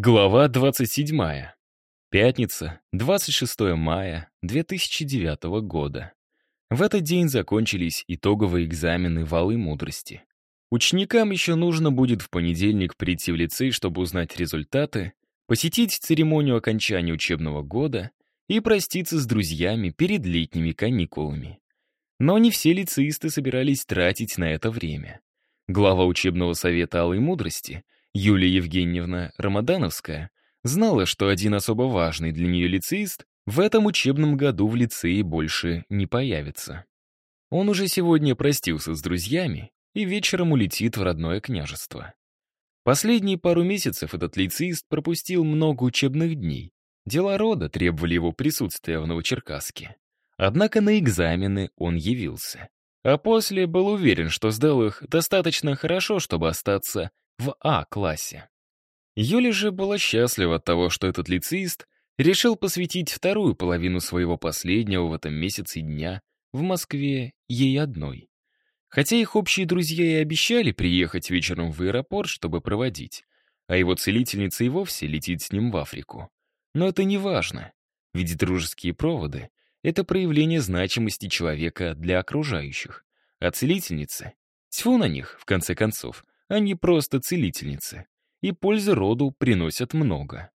Глава 27. Пятница, 26 мая 2009 года. В этот день закончились итоговые экзамены валы мудрости. Ученикам еще нужно будет в понедельник прийти в лицей, чтобы узнать результаты, посетить церемонию окончания учебного года и проститься с друзьями перед летними каникулами. Но не все лицеисты собирались тратить на это время. Глава учебного совета Алой Мудрости — Юлия Евгеньевна Рамадановская знала, что один особо важный для нее лицеист в этом учебном году в лицее больше не появится. Он уже сегодня простился с друзьями и вечером улетит в родное княжество. Последние пару месяцев этот лицеист пропустил много учебных дней. Дела рода требовали его присутствия в Новочеркасске. Однако на экзамены он явился. А после был уверен, что сдал их достаточно хорошо, чтобы остаться в А-классе. Юля же была счастлива от того, что этот лицеист решил посвятить вторую половину своего последнего в этом месяце дня в Москве ей одной. Хотя их общие друзья и обещали приехать вечером в аэропорт, чтобы проводить, а его целительница и вовсе летит с ним в Африку. Но это не важно, ведь дружеские проводы — это проявление значимости человека для окружающих, а целительницы — тьфу на них, в конце концов — они просто целительницы. И пользы роду приносят много.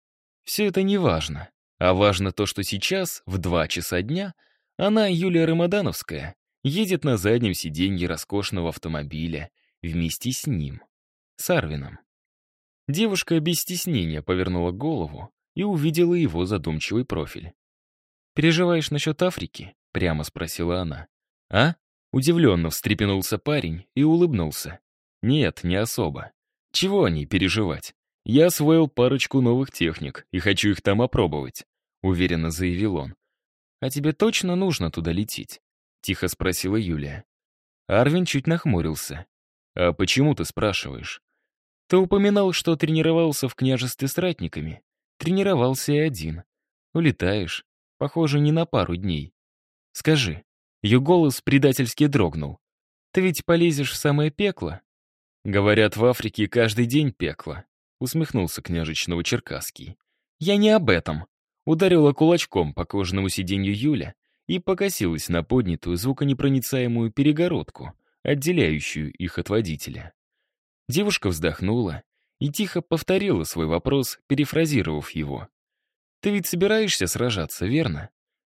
Все это не важно. А важно то, что сейчас, в два часа дня, она, Юлия Рамадановская, едет на заднем сиденье роскошного автомобиля вместе с ним, с Арвином. Девушка без стеснения повернула голову и увидела его задумчивый профиль. «Переживаешь насчет Африки?» — прямо спросила она. «А?» — удивленно встрепенулся парень и улыбнулся. Нет, не особо. Чего о ней переживать? Я освоил парочку новых техник и хочу их там опробовать, уверенно заявил он. А тебе точно нужно туда лететь? Тихо спросила Юлия. Арвин чуть нахмурился. «А почему ты спрашиваешь?» «Ты упоминал, что тренировался в княжестве с ратниками. Тренировался и один. Улетаешь. Похоже, не на пару дней. Скажи». Ее голос предательски дрогнул. «Ты ведь полезешь в самое пекло, Говорят, в Африке каждый день пекло. Усмехнулся княжич Новочеркасский. Я не об этом. Ударила кулачком по кожаному сиденью Юля и покосилась на поднятую звуконепроницаемую перегородку, отделяющую их от водителя. Девушка вздохнула и тихо повторила свой вопрос, перефразировав его. «Ты ведь собираешься сражаться, верно?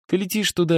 Ты летишь туда